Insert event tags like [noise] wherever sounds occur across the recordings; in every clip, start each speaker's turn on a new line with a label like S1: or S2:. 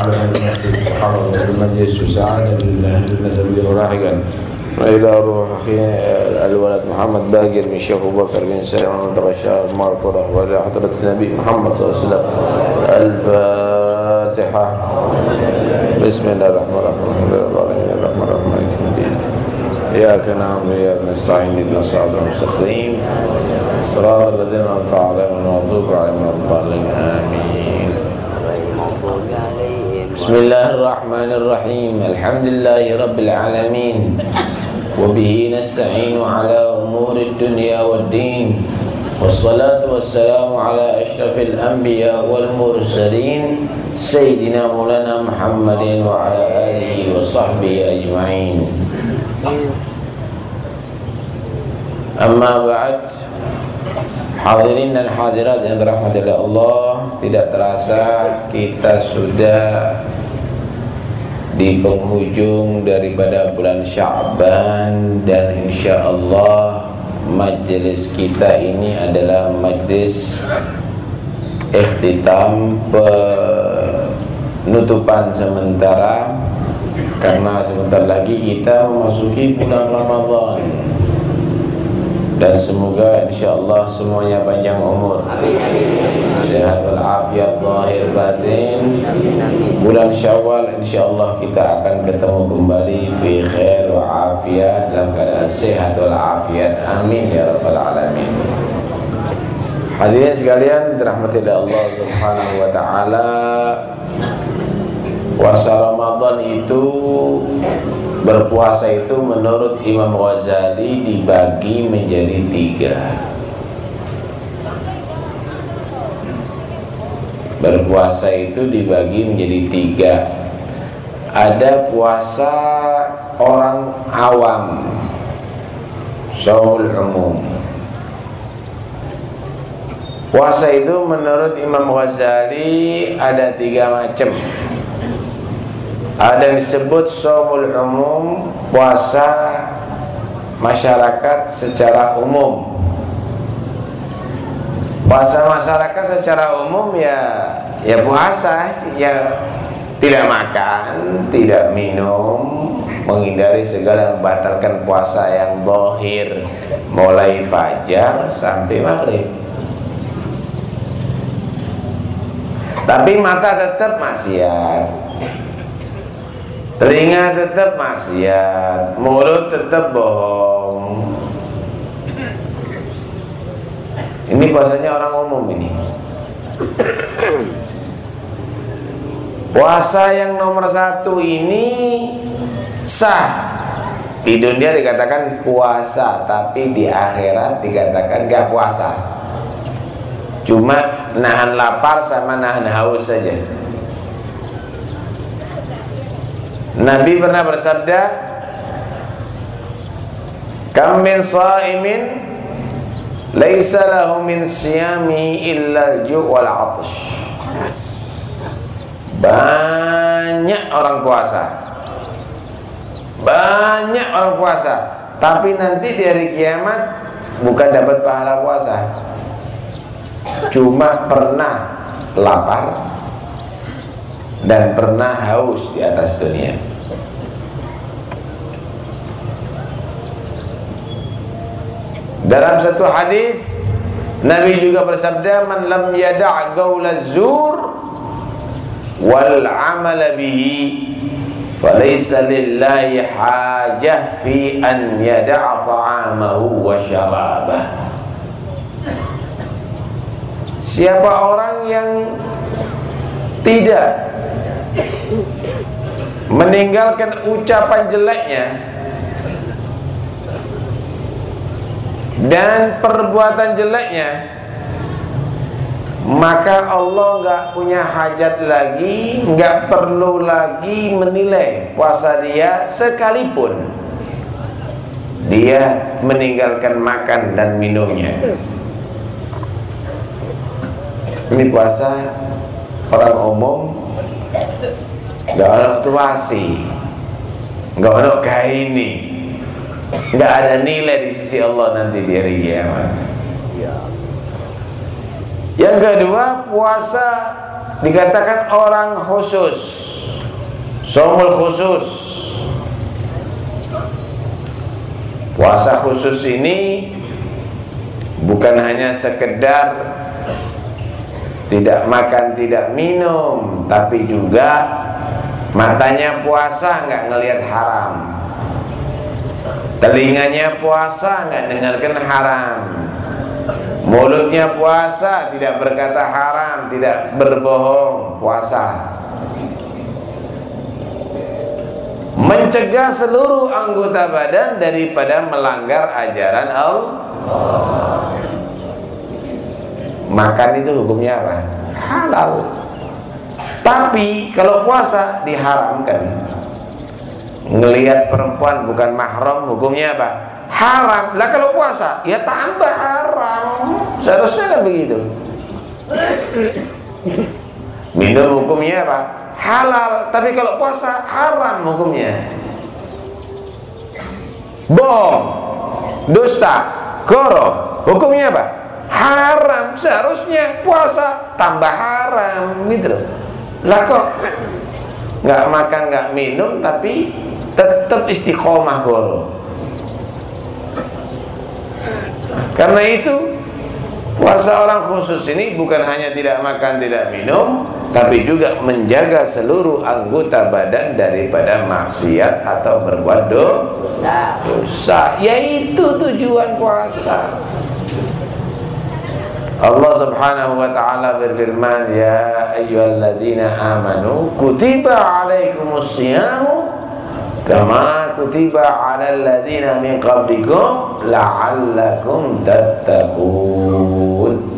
S1: على المسجد الحرم المجلس لله النبي راحقا وإلى روح أخي الولد محمد باقر من شيخ أبو بكر بن سليم محمد رشاد ماركورة وإلى حضرة النبي محمد صلى الله عليه وسلم الفاتحة بسم الله الرحمن الرحيم الرحمن الرحيم إياك نعبد وإياك نستعين اهدنا الصراط المستقيم صراط الذين أنعمت عليهم غير المغضوب عليهم ولا الضالين آمين بسم الله الرحمن الرحيم. الحمد لله رب العالمين. وبه نستعين على أمور الدنيا والدين. والصلاة والسلام على أشرف الأنبياء والمرسلين سيدنا مولانا محمد وعلى آله وصحبه أجمعين. أما بعد Hadirin dan hadirat yang dirahmati Tidak terasa kita sudah Di penghujung daripada bulan Sya'ban Dan insya Allah Majlis kita ini adalah majlis Ikhtitam Penutupan sementara. Karena sebentar lagi kita memasuki bulan Ramadan dan semoga insyaallah semuanya panjang umur. Sehat walafiat zahir batin. Bulan Syawal insyaallah kita akan ketemu kembali fi khair wa afiat dalam keadaan sehat walafiat. Amin ya rabbal alamin. Hadirin sekalian dirahmati oleh Allah Subhanahu wa taala. Puasa Ramadan itu Berpuasa itu menurut Imam Ghazali dibagi menjadi tiga. Berpuasa itu dibagi menjadi tiga. Ada puasa orang awam Saumul umum. Puasa itu menurut Imam Ghazali ada tiga macam ada yang disebut somul umum puasa masyarakat secara umum. Puasa masyarakat secara umum ya ya puasa ya tidak makan, tidak minum, menghindari segala yang membatalkan puasa yang bohir mulai fajar sampai maghrib. Tapi mata tetap maksiat Telinga tetap maksiat. Mulut tetap bohong. Ini puasanya orang umum ini. Puasa yang nomor satu ini Sah. Di dunia dikatakan puasa Tapi di akhirat dikatakan gak puasa. Cuma nahan lapar sama nahan haus saja Nabi pernah bersabda Kam min sa'imin Laisa lahu min siyami illa al-ju' wal 'atash Banyak orang puasa. Banyak orang puasa. Tapi nanti di hari kiamat Bukan dapat pahala puasa. Cuma pernah lapar dan pernah haus di atas dunia. Dalam satu hadis Nabi juga bersabda man lam yada' qaula zur wal 'amala bihi falaysa lillahi hajah fi an yada'a ta'amahu wa syarabah Siapa orang yang tidak meninggalkan ucapan jeleknya dan perbuatan jeleknya maka Allah nggak punya hajat lagi nggak perlu lagi menilai puasa dia sekalipun. Dia meninggalkan makan dan minumnya. Ini puasa orang umum Gak ada tuasi Gak ada kaini Gak ada nilai di sisi Allah nanti di hari kiamat. Yang kedua puasa dikatakan orang khusus. Somul khusus. Puasa khusus ini bukan hanya sekedar tidak makan tidak minum tapi juga matanya puasa nggak ngelihat haram. Telinganya puasa nggak dengarkan haram. Mulutnya puasa tidak berkata haram tidak berbohong puasa. Mencegah seluruh anggota badan daripada melanggar ajaran Allah. Makan itu hukumnya apa? halal tapi kalau puasa diharamkan ngelihat perempuan bukan mahram hukumnya apa? Haram. Lah kalau puasa ya tambah haram. Seharusnya kan begitu. Minum hukumnya apa? Halal. Tapi kalau puasa haram hukumnya. Bohong, dusta, goro, hukumnya apa? Haram. Seharusnya puasa tambah haram gitu loh. Lah kok nggak makan nggak minum tapi tetap istiqomah guru karena itu puasa orang khusus ini bukan hanya tidak makan tidak minum tapi juga menjaga seluruh anggota badan daripada maksiat atau berbuat dosa. dosa. Yaitu tujuan puasa Allah Subhanahu wa taala berfirman ya ayyuhalladzina amanu kutiba alaikumus syiamu kama kutiba alal ladzina min qablikum la'allakum tattaqun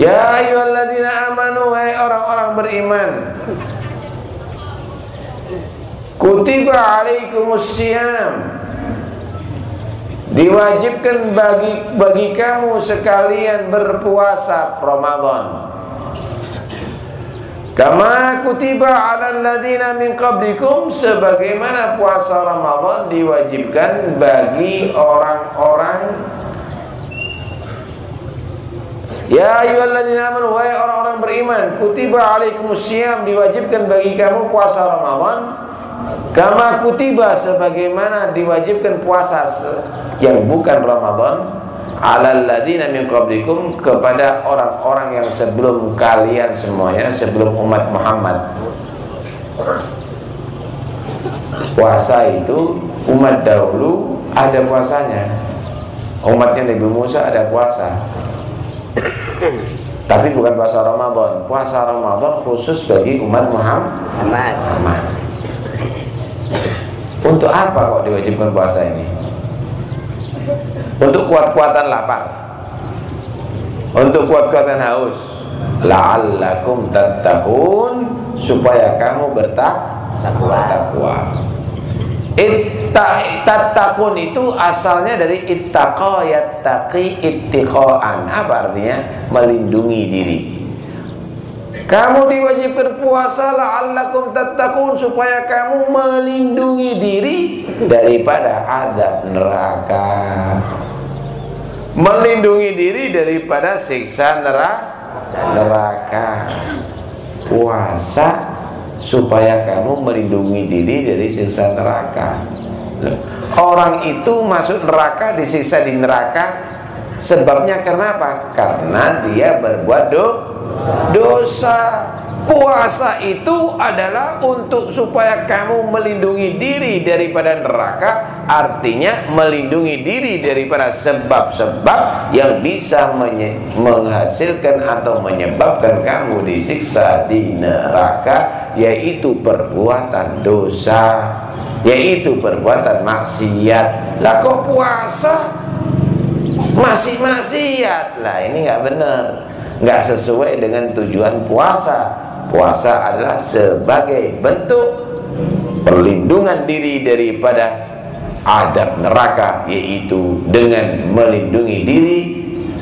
S1: Ya ayyuhalladzina amanu wahai orang-orang beriman Kutiba alaikumus syiyam Diwajibkan bagi bagi kamu sekalian berpuasa Ramadan. Kama kutiba ala ladina min qablikum sebagaimana puasa Ramadan diwajibkan bagi orang-orang. Ya ayyuhalladzina amanu wahai orang-orang beriman kutiba alaikumusiyam diwajibkan bagi kamu puasa Ramadan. Kama kutiba sebagaimana diwajibkan puasa yang bukan Ramadan alal ladina min qablikum kepada orang-orang yang sebelum kalian semuanya sebelum umat Muhammad. Puasa itu umat dahulu ada puasanya. Umatnya Nabi Musa ada puasa. Tapi bukan puasa Ramadan. Puasa Ramadan khusus bagi umat Muhammad. Muhammad. Untuk apa kok diwajibkan puasa ini untuk kuat-kuatan lapar. Untuk kuat-kuatan haus. La'allakum tattaqun supaya kamu bertakwa takwa. Ittaqun itu asalnya dari ittaqa yattaqi ittiqaan. Apa artinya? Melindungi diri. Kamu diwajibkan puasa la'allakum tattaqun supaya kamu melindungi diri daripada azab neraka melindungi diri daripada siksa neraka puasa supaya kamu melindungi diri dari siksa neraka. Orang itu masuk neraka disiksa di neraka. Sebabnya karena apa? karena dia berbuat dosa Puasa itu adalah untuk supaya kamu melindungi diri daripada neraka Artinya melindungi diri daripada sebab-sebab yang bisa menghasilkan atau menyebabkan kamu disiksa di neraka Yaitu perbuatan dosa Yaitu perbuatan maksiat. Lah kok puasa? Masih maksiat. Lah ini nggak benar. Nggak sesuai dengan tujuan puasa puasa adalah sebagai bentuk perlindungan diri daripada adab neraka yaitu dengan melindungi diri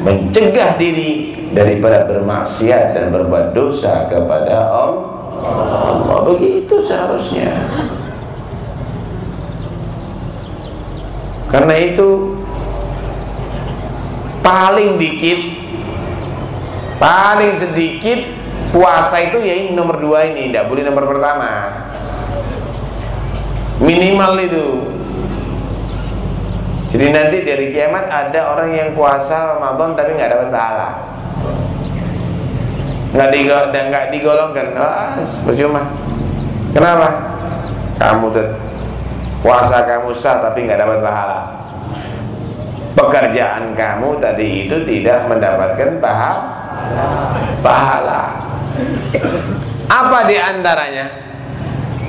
S1: mencegah diri daripada bermaksiat dan berbuat dosa kepada Allah. Allah begitu seharusnya. Karena itu paling dikit paling sedikit puasa itu ya ini nomor dua ini tidak boleh nomor pertama. Minimal itu. Jadi nanti dari kiamat ada orang yang puasa Ramadan tapi nggak dapat pahala. Nggak dan nggak digolongkan. Oh, percuma. Kenapa? Kamu puasa kamu sah tapi nggak dapat pahala. Pekerjaan kamu tadi itu tidak mendapatkan pahala pahala apa di antaranya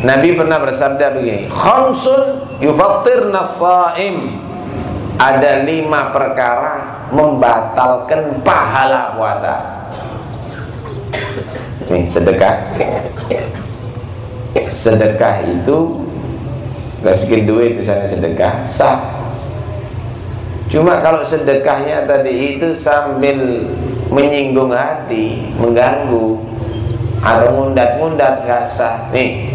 S1: Nabi pernah bersabda begini khamsun yufattirna saim ada lima perkara membatalkan pahala puasa. Nih sedekah. Sedekah itu gak sedikit duit misalnya sedekah sah. Cuma kalau sedekahnya tadi itu sambil menyinggung hati mengganggu atau ngundat-ngundat gak sah. Nih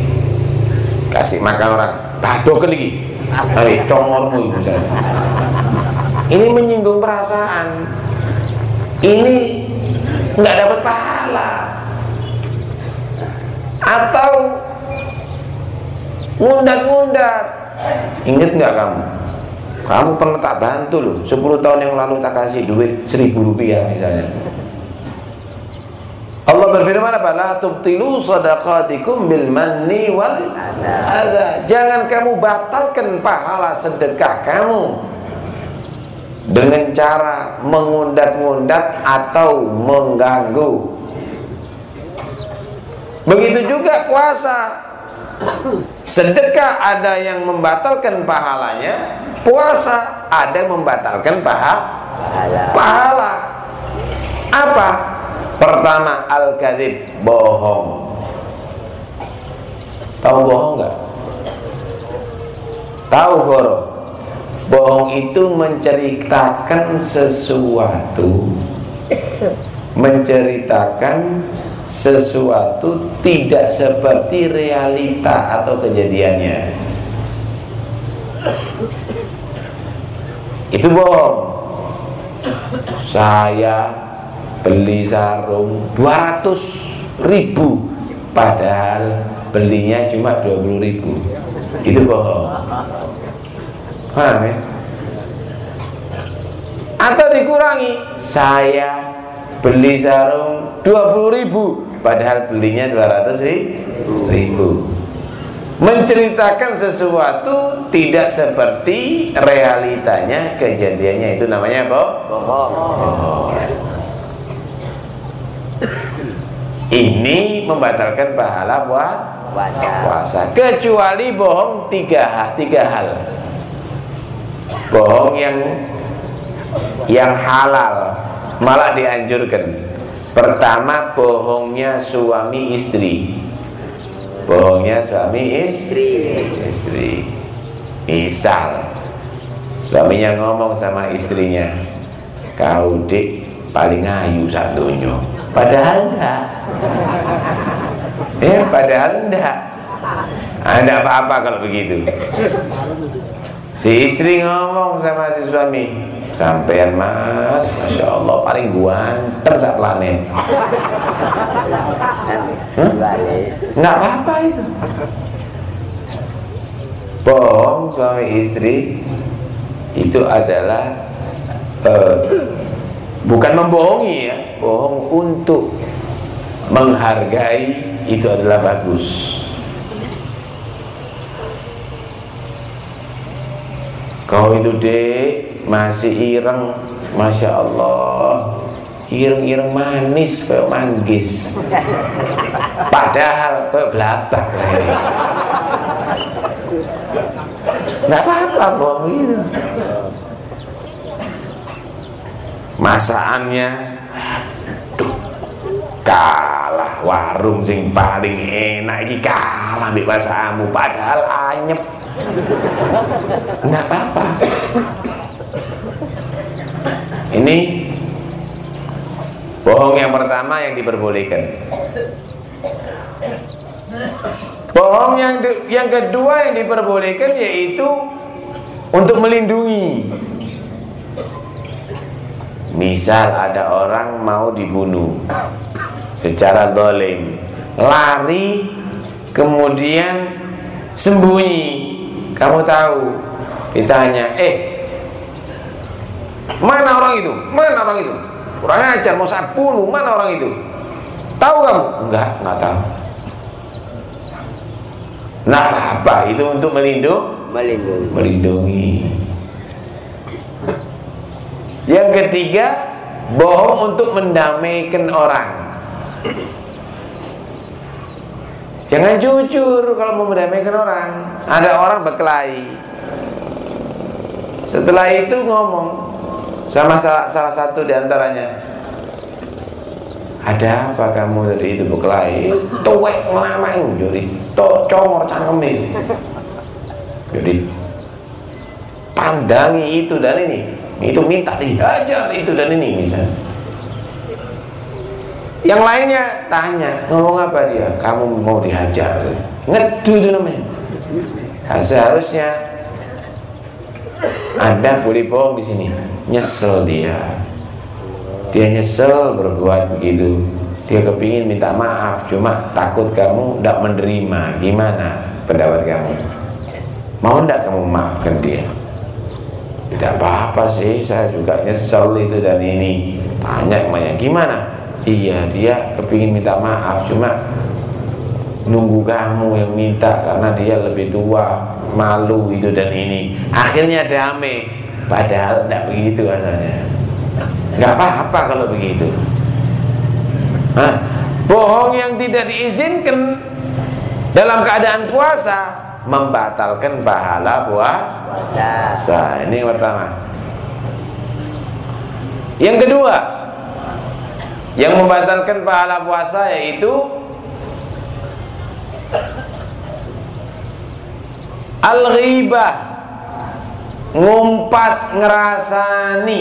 S1: kasih makan orang. Tadokan lagi Hari congormu itu misalnya ini menyinggung perasaan. Ini nggak dapat pahala. Atau ngundat-ngundat. Inget nggak kamu? Kamu pernah tak bantu loh. 10 tahun yang lalu tak kasih duit 1000 rupiah misalnya Allah berfirman apa? La tubtilu sadaqatikum bil manni wal adha. Jangan kamu batalkan pahala sedekah kamu dengan cara mengundat-undat atau mengganggu. Begitu juga puasa. Sedekah ada yang membatalkan pahalanya, puasa ada yang membatalkan pahala. Pahala. Apa? Pertama al-kadzib, bohong. Tahu bohong nggak? Tahu goro? Bohong itu menceritakan sesuatu Menceritakan sesuatu tidak seperti realita atau kejadiannya Itu bohong Saya beli sarung 200 ribu. Padahal belinya cuma 20 ribu. Itu bohong Paham ya? Atau dikurangi. Saya beli sarung 20 ribu. Padahal belinya 200 ribu. Menceritakan sesuatu tidak seperti realitanya. Kejadiannya itu namanya apa? Bohong. Ini membatalkan pahala puasa. puasa. Kecuali bohong tiga, tiga hal. Bohong yang yang halal malah dianjurkan. Pertama bohongnya suami istri. Bohongnya suami istri. istri. Misal suaminya ngomong sama istrinya kau dik paling ayu satunya padahal enggak. Ya padahal enggak. Ada apa-apa kalau begitu. Si istri ngomong sama si suami Sampean mas, Masya Allah paling guanter saat planet Nggak apa-apa itu. Bohong suami istri Itu adalah uh, Bukan membohongi ya Bohong untuk Menghargai Itu adalah bagus. Kau itu dek masih ireng Masya Allah. Ireng-ireng manis kayak manggis. Padahal kayak belabak Nggak apa-apa bohong gitu Masaannya Aduh Kalah warung sing paling enak ini kalah ambil masakanmu Padahal anyep Enggak apa-apa. Ini bohong yang pertama yang diperbolehkan. Bohong yang yang kedua yang diperbolehkan yaitu untuk melindungi. Misal ada orang mau dibunuh secara dolim, lari kemudian sembunyi. Kamu tahu? Ditanya, eh mana orang itu? Mana orang itu? Kurang ajar mau saya bunuh, mana orang itu? Tahu kamu? Enggak, enggak tahu. Nah apa itu untuk melindungi?
S2: Melindungi.
S1: Melindungi. Yang ketiga, bohong untuk mendamaikan orang. Jangan jujur kalau mau mendamaikan orang. Ada orang berkelahi. Setelah itu ngomong sama salah, salah satu di antaranya. Ada apa kamu tadi itu berkelahi? Tuwek ngelamain jadi congor cangkeme. Jadi pandangi itu dan ini itu minta dihajar itu dan ini misalnya. Yang lainnya tanya ngomong apa dia? Kamu mau dihajar. Ngedu itu namanya. Nah, seharusnya anda boleh bohong di sini. Nyesel dia. Dia nyesel berbuat begitu. Dia kepingin minta maaf cuma takut kamu tidak menerima. Gimana pendapat kamu? Mau tidak kamu maafkan dia tidak apa-apa sih saya juga nyesel itu dan ini. Tanya emangnya gimana? Iya dia kepingin minta maaf cuma nunggu kamu yang minta karena dia lebih tua malu itu dan ini. Akhirnya damai. Padahal tidak begitu asalnya nggak apa-apa kalau begitu. Hah? bohong yang tidak diizinkan dalam keadaan puasa membatalkan pahala puasa. Ini yang pertama. Yang kedua, yang membatalkan pahala puasa yaitu al-ghibah ngumpat ngerasani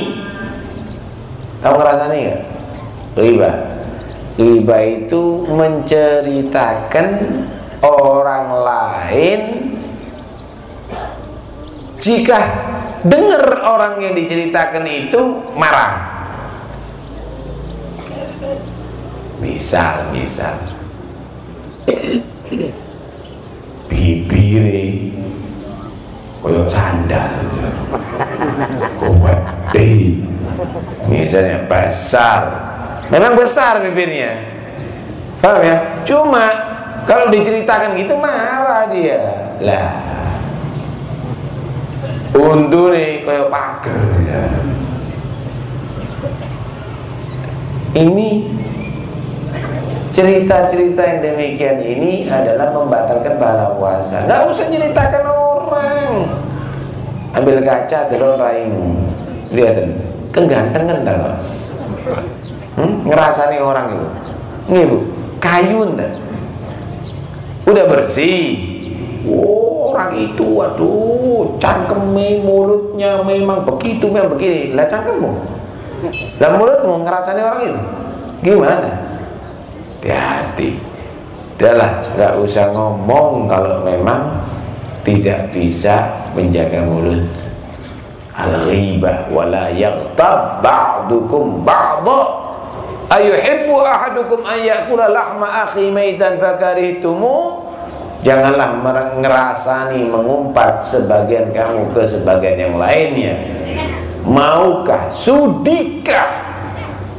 S1: tahu ngerasani nggak ghibah ghibah itu menceritakan orang lain. Jika dengar orang yang diceritakan itu marah. Misal misal. Bibire koyo sandal. Kuwete misalnya besar. Memang besar bibirnya. Paham ya? Cuma kalau diceritakan gitu marah dia. Lah. Untu nih kayak pager ya. Ini cerita-cerita yang demikian ini adalah membatalkan pahala puasa. Nggak usah ceritakan orang. Ambil kaca terus raimu. Lihat keganteng kan kalau hmm? ngerasani orang itu. Ini bu, kayun dah udah bersih. Oh, orang itu waduh cangkeme mulutnya memang begitu memang begini. Lah cangkemmu? Lah mulutmu ngerasani orang itu? Gimana? Hati-hati. Udahlah nggak usah ngomong kalau memang tidak bisa menjaga mulut. Al-ghibah wala yaghtab ba'dukum ba'dha Ayuhibbu ahadukum an yakula lahma akhi maitan fakarihtumu? Janganlah ngerasani mengumpat sebagian kamu ke sebagian yang lainnya. Maukah, sudikah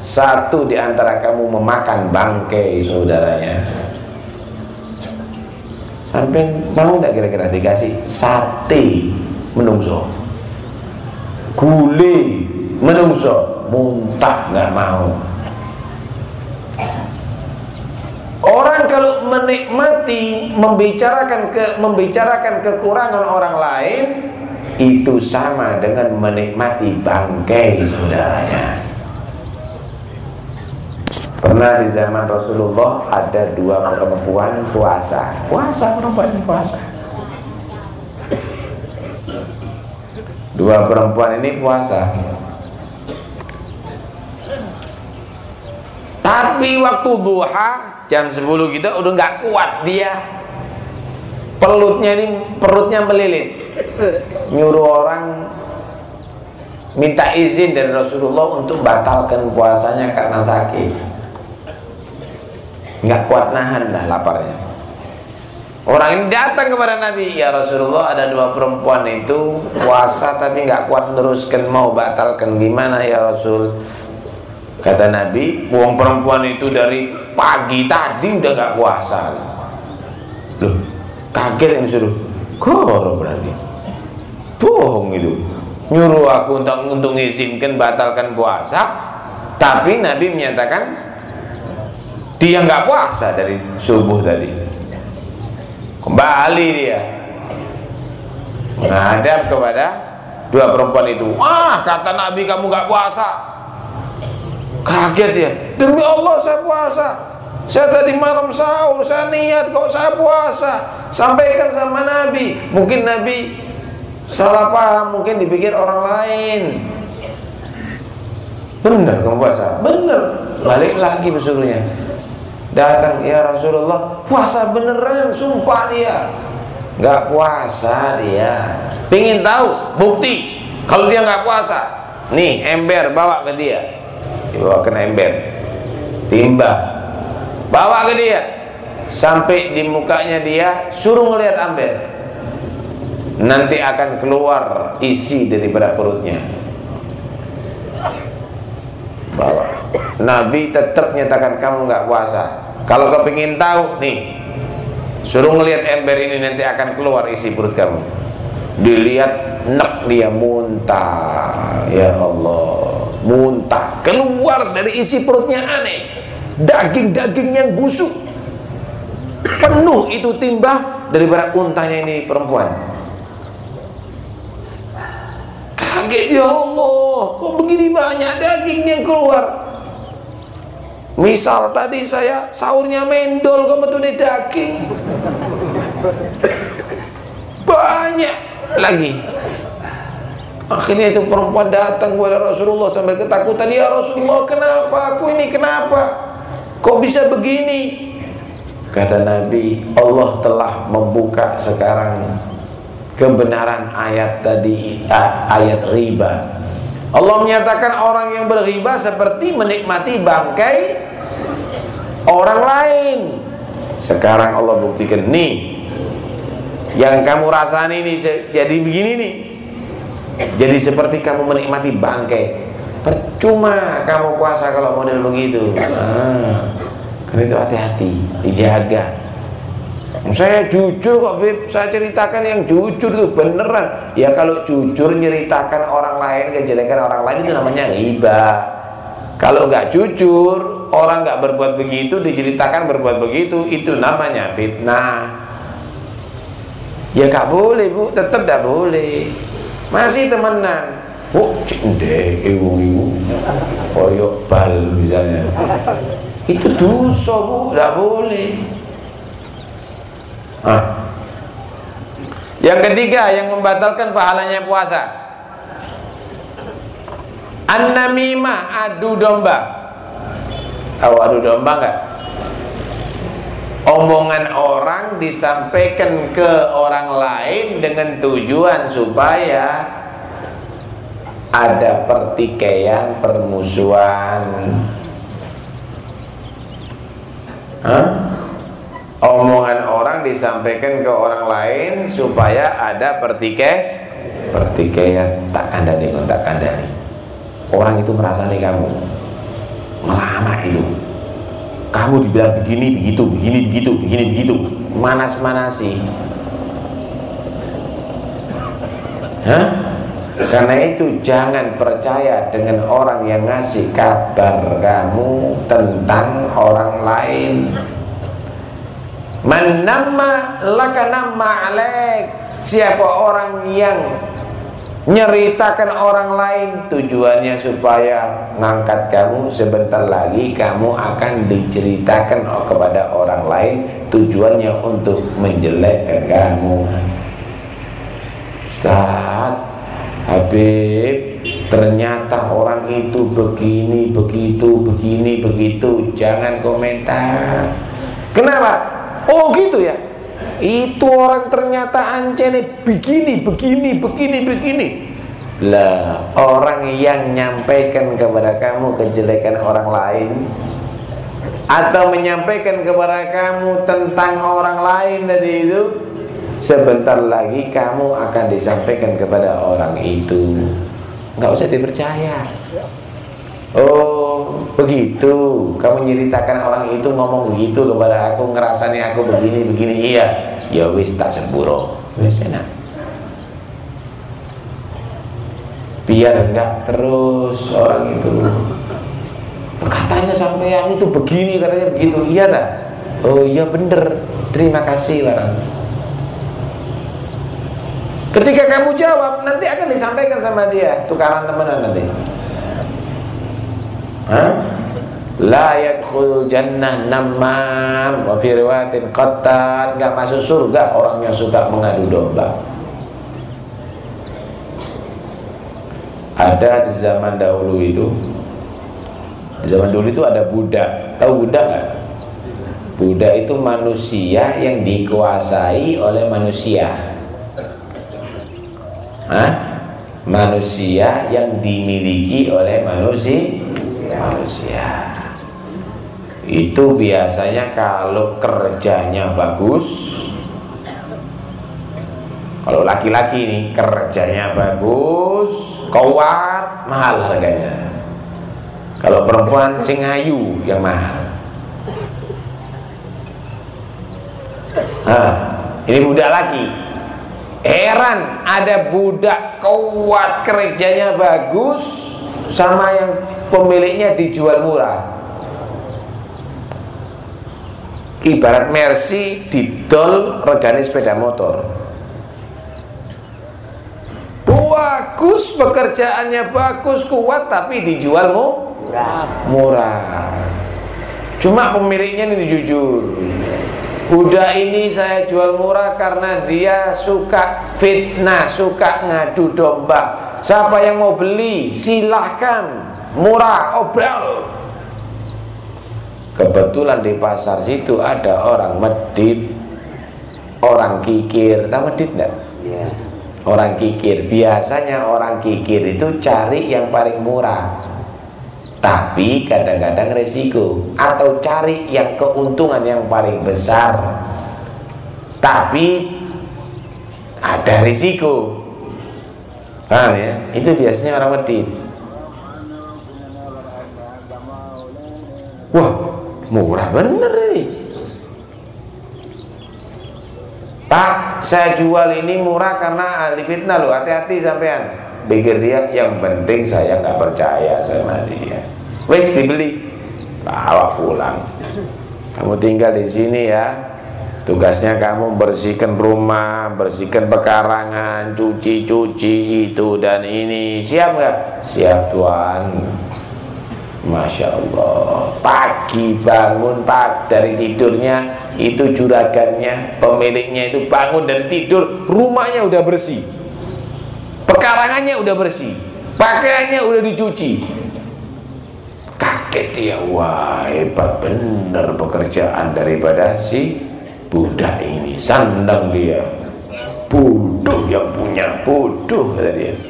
S1: Satu di antara kamu memakan bangkai saudaranya? Sampai mau tidak kira-kira dikasih sate menungso? Gule menungso? Muntah nggak mau Orang kalau menikmati membicarakan ke membicarakan kekurangan orang lain itu sama dengan menikmati bangkai saudaranya. Pernah di zaman Rasulullah ada dua perempuan puasa. Puasa perempuan puasa. Dua perempuan ini puasa. Tapi waktu duha jam 10 kita udah nggak kuat dia. Pelutnya ini perutnya melilit. Nyuruh orang minta izin dari Rasulullah untuk batalkan puasanya karena sakit. Nggak kuat nahan lah laparnya. Orang ini datang kepada Nabi ya Rasulullah ada dua perempuan itu puasa tapi nggak kuat meneruskan mau batalkan gimana ya Rasul kata Nabi uang perempuan itu dari pagi tadi udah nggak puasa. Loh kaget yang suruh koro berarti. Bohong itu. Nyuruh aku untuk untuk ngizinkan batalkan puasa tapi Nabi menyatakan dia nggak puasa dari subuh tadi. Kembali dia. Menghadap kepada dua perempuan itu. Wah kata Nabi kamu nggak puasa kaget ya demi Allah saya puasa saya tadi malam sahur, saya niat kok saya puasa. Sampaikan sama Nabi. Mungkin Nabi salah paham, mungkin dipikir orang lain. Benar kamu puasa? Benar. Balik lagi pesuruhnya. Datang ya Rasulullah, puasa beneran, sumpah dia. Gak puasa dia. Pingin tahu bukti kalau dia nggak puasa. Nih ember bawa ke dia. Dibawa ke ember. Timbah. Bawa ke dia. Sampai di mukanya dia suruh ngelihat amber. Nanti akan keluar isi daripada perutnya. Bawa. Nabi tetap nyatakan kamu nggak puasa. Kalau kau ingin tahu nih. Suruh ngelihat ember ini nanti akan keluar isi perut kamu. Dilihat nak dia muntah. Ya Allah muntah keluar dari isi perutnya aneh. Daging-daging yang busuk. Penuh itu timbah daripada untanya ini perempuan. Kaget ya Allah kok begini banyak daging yang keluar? Misal tadi saya sahurnya mendol kok betul daging. [coughs] Banyak lagi akhirnya itu perempuan datang kepada Rasulullah sambil ketakutan ya Rasulullah kenapa aku ini kenapa Kok bisa begini? Kata Nabi, Allah telah membuka sekarang kebenaran ayat tadi ayat riba. Allah menyatakan orang yang berriba seperti menikmati bangkai orang lain. Sekarang Allah buktikan nih yang kamu rasain ini jadi begini nih. Jadi seperti kamu menikmati bangkai percuma kamu puasa kalau model begitu. Nah, karena itu hati-hati dijaga. Saya jujur kok Bib. Saya ceritakan yang jujur itu beneran. Ya kalau jujur nyeritakan orang lain kejelekan orang lain itu namanya riba. Kalau nggak jujur orang nggak berbuat begitu diceritakan berbuat begitu itu namanya fitnah. Ya nggak boleh bu. Tetap nggak boleh masih temenan Oh, cendek wong iku. Koyok bal misalnya. Itu dosa, Bu, tidak boleh. Ah. Yang ketiga yang membatalkan pahalanya puasa. An-namimah adu domba. Tahu adu domba enggak? Omongan orang disampaikan ke orang lain dengan tujuan supaya ada pertikaian, permusuhan. Hah? Omongan orang disampaikan ke orang lain supaya ada pertikai pertikaian tak kandani tak kandani. Orang itu merasa nih kamu melama itu. Kamu dibilang begini begitu, begini begitu, begini begitu, manas-manasi. Hah? Karena itu jangan percaya dengan orang yang ngasih kabar kamu tentang orang lain. Man nama laka nama alaik. Siapa orang yang nyeritakan orang lain. Tujuannya supaya ngangkat kamu sebentar lagi kamu akan diceritakan kepada orang lain. Tujuannya untuk menjelekkan kamu. Saat Habib ternyata orang itu begini begitu begini begitu. Jangan komentar. Kenapa? Oh gitu ya itu orang ternyata ancene begini begini begini begini. Lah, orang yang nyampaikan kepada kamu kejelekan orang lain atau menyampaikan kepada kamu tentang orang lain tadi itu sebentar lagi kamu akan disampaikan kepada orang itu. Nggak usah dipercaya oh begitu. Kamu nyeritakan orang itu ngomong begitu kepada aku ngerasanya aku begini begini. Iya. Ya wis tak semburo. Wis enak. Biar enggak terus orang itu. Katanya sampean itu begini katanya begitu. Iya tak oh iya bener. Terima kasih barang. Ketika kamu jawab nanti akan disampaikan sama dia. Tukaran temenan nanti La yadkhul jannah namam wa fi riwayatin qattan enggak masuk surga orang yang suka mengadu domba. Ada di zaman dahulu itu di zaman dulu itu ada budak. Tahu budak nggak? Budak itu manusia yang dikuasai oleh manusia. Hah? Manusia yang dimiliki oleh manusia. Manusia. Itu biasanya kalau kerjanya bagus, kalau laki-laki nih kerjanya bagus, kuat, mahal harganya. Kalau perempuan sing ayu yang mahal. Hah, ini budak lagi. Heran ada budak kuat kerjanya bagus sama yang pemiliknya dijual murah. Ibarat Mercy didol regane sepeda motor. Bagus pekerjaannya bagus kuat tapi dijualmu murah. Murah. Cuma pemiliknya ini jujur. Udah ini saya jual murah karena dia suka fitnah, suka ngadu domba. Siapa yang mau beli silahkan murah obral. Kebetulan di pasar situ ada orang medit, orang kikir, tahu medit enggak? Yeah. Orang kikir, biasanya orang kikir itu cari yang paling murah. Tapi kadang-kadang resiko. Atau cari yang keuntungan yang paling besar. Tapi ada risiko paham ya? Itu biasanya orang medit wah murah bener ini Pak, saya jual ini murah karena ahli fitnah loh. Hati-hati sampean. Pikir dia yang penting saya nggak percaya sama dia. Wes dibeli, bawa pulang. Kamu tinggal di sini ya. Tugasnya kamu bersihkan rumah, bersihkan pekarangan, cuci-cuci itu dan ini. Siap nggak? Siap tuan. Masya Allah. Pagi bangun pak. Dari tidurnya Itu juragannya Pemiliknya itu bangun dari tidur. Rumahnya udah bersih. Pekarangannya udah bersih. Pakaiannya udah dicuci. Kaget dia. Wah hebat. Bener pekerjaan daripada si budak ini. Sandang dia. Bodoh yang punya. Bodoh kata dia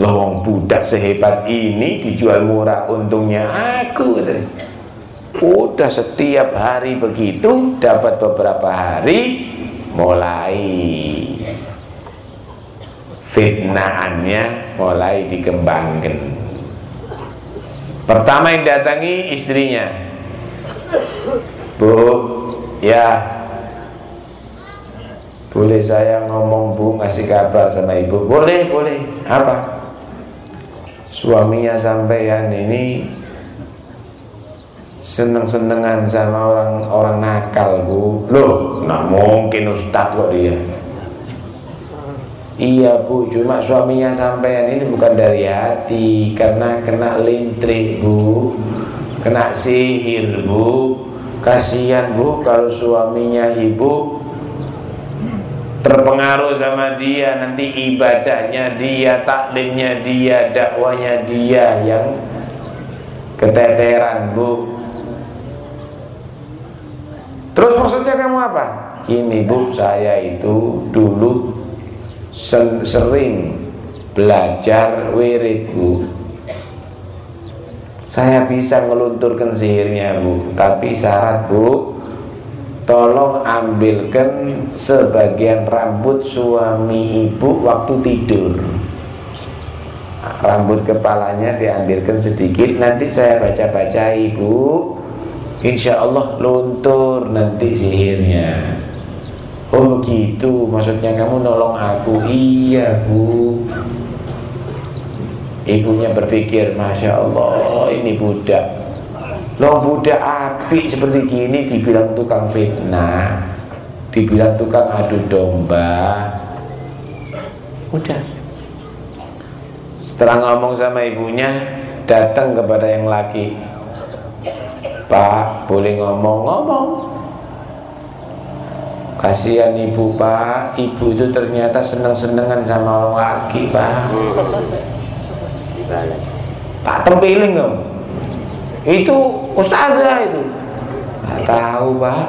S1: Lowong budak sehebat ini dijual murah untungnya aku Udah setiap hari begitu dapat beberapa hari mulai fitnahannya mulai dikembangkan. Pertama yang datangi istrinya. Bu, ya. Boleh saya ngomong bu? Ngasih kabar sama ibu. Boleh boleh. Apa suaminya sampean ini seneng-senengan sama orang orang nakal bu. Loh nah mungkin ustadz kok dia. Iya bu cuma suaminya sampean ini bukan dari hati karena kena lintrik bu. Kena sihir bu. Kasihan bu kalau suaminya ibu terpengaruh sama dia nanti ibadahnya dia taklimnya dia dakwanya dia yang keteteran bu. Terus maksudnya kamu apa? Ini bu saya itu dulu sering belajar wirid bu saya bisa ngelunturkan sihirnya bu tapi syarat bu tolong ambilkan sebagian rambut suami ibu waktu tidur. Rambut kepalanya diambilkan sedikit. Nanti saya baca-baca ibu. Insya Allah luntur nanti sihirnya. Oh begitu. Maksudnya kamu nolong aku. Iya bu. Ibunya berpikir Masya Allah ini budak Loh budak api seperti gini Dibilang tukang fitnah Dibilang tukang adu domba. Udah. Setelah ngomong sama ibunya Datang kepada yang laki. Pak boleh ngomong-ngomong Kasihan ibu pak. Ibu itu ternyata seneng-senengan sama orang laki pak. Tak tempiling dong Itu ustazah itu. Tak tahu pak.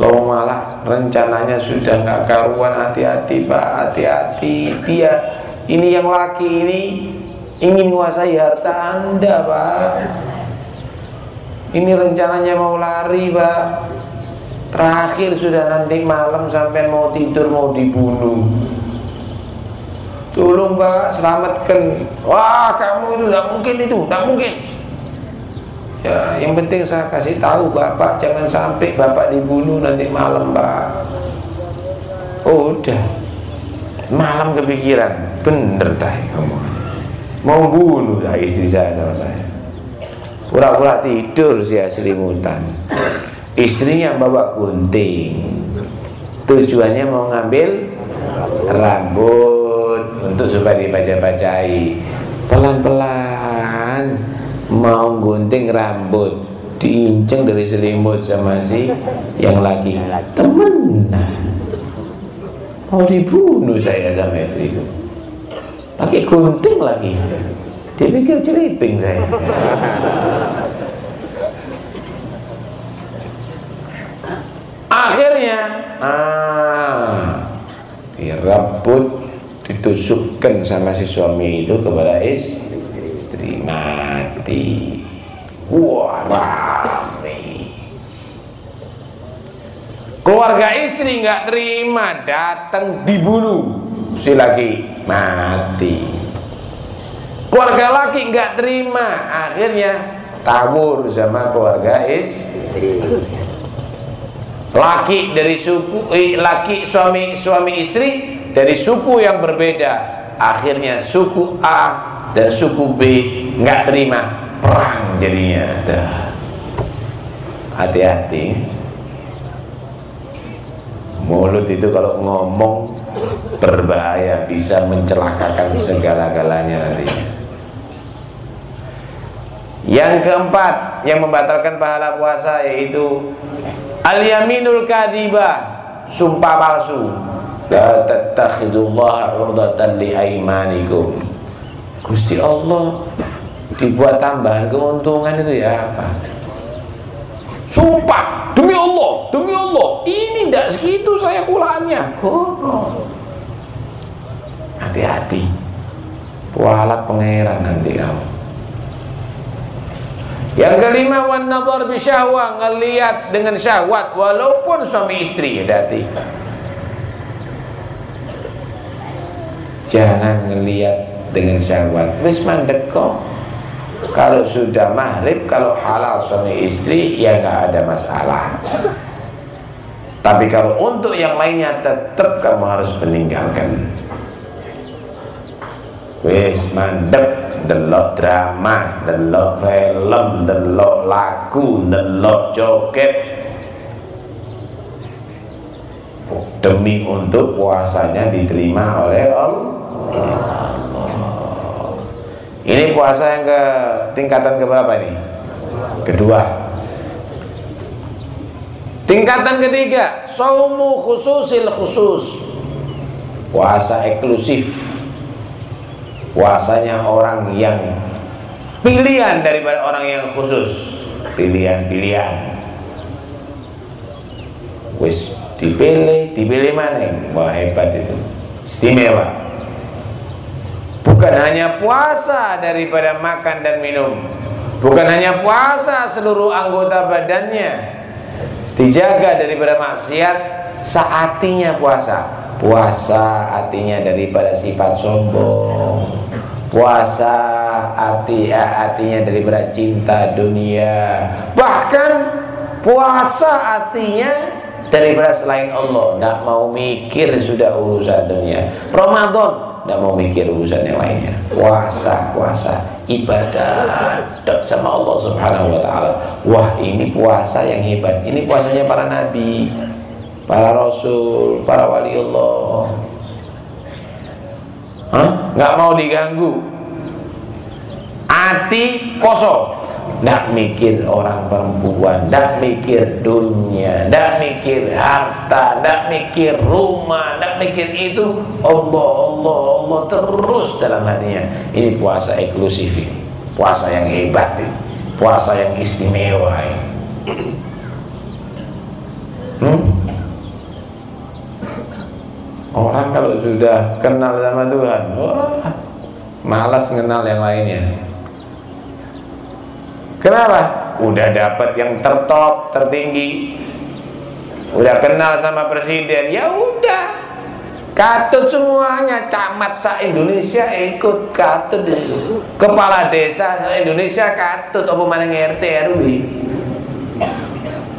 S1: Lo malah rencananya sudah nggak karuan. Hati-hati pak. Hati-hati. Dia ini yang laki ini Ingin menguasai harta anda pak. Ini rencananya mau lari pak. Terakhir sudah nanti malam sampai mau tidur mau dibunuh. Tolong pak selamatkan. Wah kamu itu tidak mungkin itu tidak mungkin Ya yang penting saya kasih tahu bapak Jangan sampai bapak dibunuh nanti malam pak. Oh udah. Malam kepikiran. Bener dah kamu. Mau bunuh dah istri saya sama saya. Pura-pura tidur si selimutan istrinya bawa gunting. Tujuannya mau ngambil rambut untuk supaya dibaca-bacai. Pelan-pelan mau gunting rambut diinceng dari selimut sama si yang lagi temenan. Mau dibunuh saya sama istriku pakai gunting lagi. Dia pikir ceriping saya. Akhirnya, ah, direbut, ditusukkan sama si suami itu kepada istri mati. Wah, rame. Keluarga istri nggak terima, datang dibunuh si laki mati keluarga laki nggak terima akhirnya tabur sama keluarga istri laki dari suku eh, laki suami suami istri dari suku yang berbeda akhirnya suku A dan suku B nggak terima. Perang jadinya. Hati-hati. Mulut itu kalau ngomong berbahaya. Bisa mencelakakan segala-galanya nantinya yang keempat yang membatalkan pahala puasa yaitu al-yaminul kadhibah, sumpah palsu. La tattakhidullah urdatan li aimanikum. Gusti Allah dibuat tambahan keuntungan itu ya apa? Sumpah demi Allah, demi Allah, ini tidak segitu saya kulanya. Oh. Hati-hati. Kualat pangeran nanti kamu. Yang kelima wan nazar bi syahwa ngelihat dengan syahwat walaupun suami istri hati. Jangan ngelihat dengan syahwat. Wis mandek kok. Kalau sudah mahrib, kalau halal suami istri ya nggak ada masalah. Tapi kalau untuk yang lainnya tetap kamu harus meninggalkan. Wis mandek delok drama, delok film, delok lagu, delok joget demi untuk puasanya diterima oleh Allah. Ini puasa yang ke tingkatan keberapa ini? Kedua. Tingkatan ketiga, saumu khususil khusus. Puasa eksklusif puasanya orang yang pilihan daripada orang yang khusus pilihan-pilihan wis dipilih dipilih mana wah hebat itu istimewa Bukan hanya puasa daripada makan dan minum. Bukan hanya puasa seluruh anggota badannya Dijaga daripada maksiat Saatinya puasa. Puasa artinya daripada sifat sombong. Puasa arti, artinya daripada cinta dunia. Bahkan puasa artinya daripada selain Allah. Tidak mau mikir sudah urusan dunia. Ramadan tidak mau mikir urusan yang lainnya. Puasa puasa. Ibadah. Sama Allah Subhanahu Wa Taala. Wah ini puasa yang hebat. Ini puasanya para nabi para rasul para wali Allah Hah? nggak mau diganggu. Hati kosong Nggak mikir orang perempuan Nggak mikir dunia Nggak mikir harta Nggak mikir rumah Nggak mikir itu. Allah, Allah, Allah Terus dalam hatinya. Ini puasa eksklusif ini. Puasa yang hebat ini. Puasa yang istimewa ini. Hmm? Orang kalau sudah kenal sama Tuhan Wah Malas kenal yang lainnya Kenapa? Udah dapat yang tertop, tertinggi. Udah kenal sama presiden, ya udah. Katut semuanya, camat sa Indonesia ikut katut. Kepala desa sa Indonesia katut apa mana RT RW.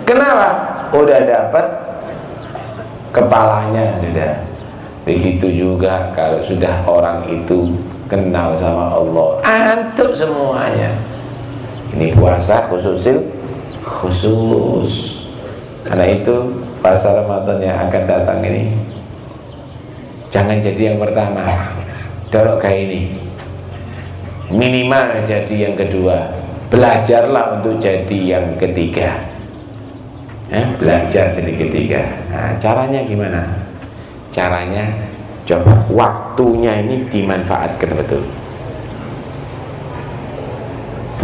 S1: Kenapa? Udah dapat kepalanya sudah. Begitu juga kalau sudah orang itu kenal sama Allah, antuk semuanya. Ini puasa khususil khusus. Karena itu puasa Ramadan yang akan datang ini jangan jadi yang pertama. Dorok kayak ini. Minimal jadi yang kedua. Belajarlah untuk jadi yang ketiga. Ya, belajar jadi ketiga. Nah, caranya gimana? Caranya coba waktunya ini dimanfaatkan betul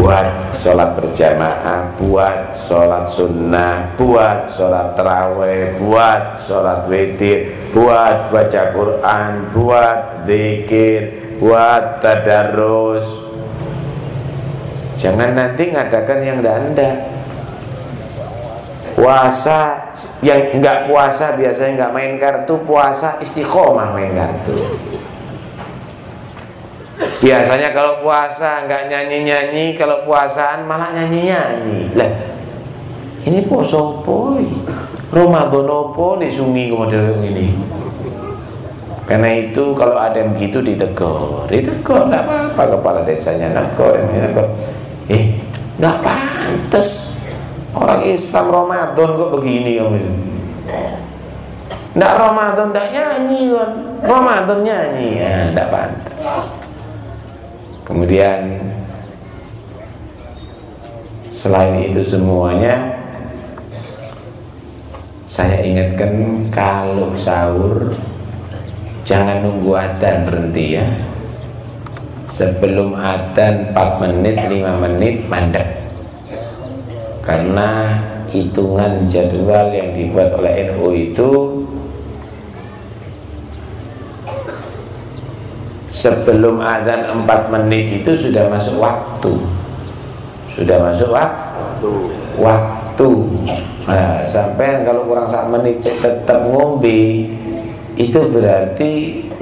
S1: buat sholat berjamaah, buat sholat sunnah, buat sholat terawih, buat sholat witir, buat baca Quran, buat zikir, buat tadarus. Jangan nanti ngadakan yang anda Puasa yang nggak puasa biasanya nggak main kartu, puasa istiqomah main kartu. Biasanya kalau puasa nggak nyanyi-nyanyi, kalau puasaan malah nyanyi-nyanyi. Lah, ini poso poi. Ramadan nih sungi model ini. Karena itu kalau ada yang begitu ditegur, ditegur nggak apa-apa kepala desanya negur, ini negur. Eh, nggak pantas orang Islam Ramadan kok begini kamu. Nggak Ramadan nggak nyanyi kan, Ramadan nyanyi ya, nggak pantas. Kemudian selain itu semuanya saya ingatkan kalau sahur jangan nunggu adzan berhenti ya. Sebelum adzan 4 menit, 5 menit mandek. Karena hitungan jadwal yang dibuat oleh NU itu sebelum azan 4 menit itu sudah masuk waktu. Sudah masuk waktu. waktu. Nah, sampai kalau kurang satu menit tetap ngombe itu berarti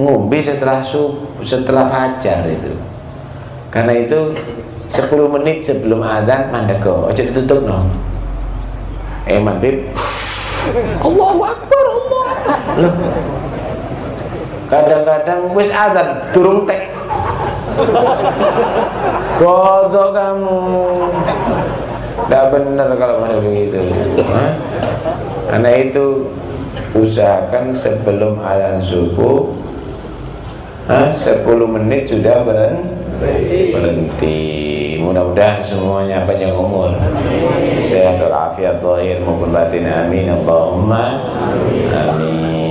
S1: ngombe setelah sub, setelah fajar itu. Karena itu 10 menit sebelum azan mandeko ojo ditutup no eh bib. [laughs] Allahu Akbar Allah Loh, kadang-kadang wis adzan durung tek. Kodok kamu. Tidak benar kalau mana begitu. Karena itu usahakan sebelum azan subuh Hah? 10 menit sudah berhenti berhenti. Mudah-mudahan semuanya panjang umur. Sehat walafiat zahir maupun batin. Amin. Allahumma amin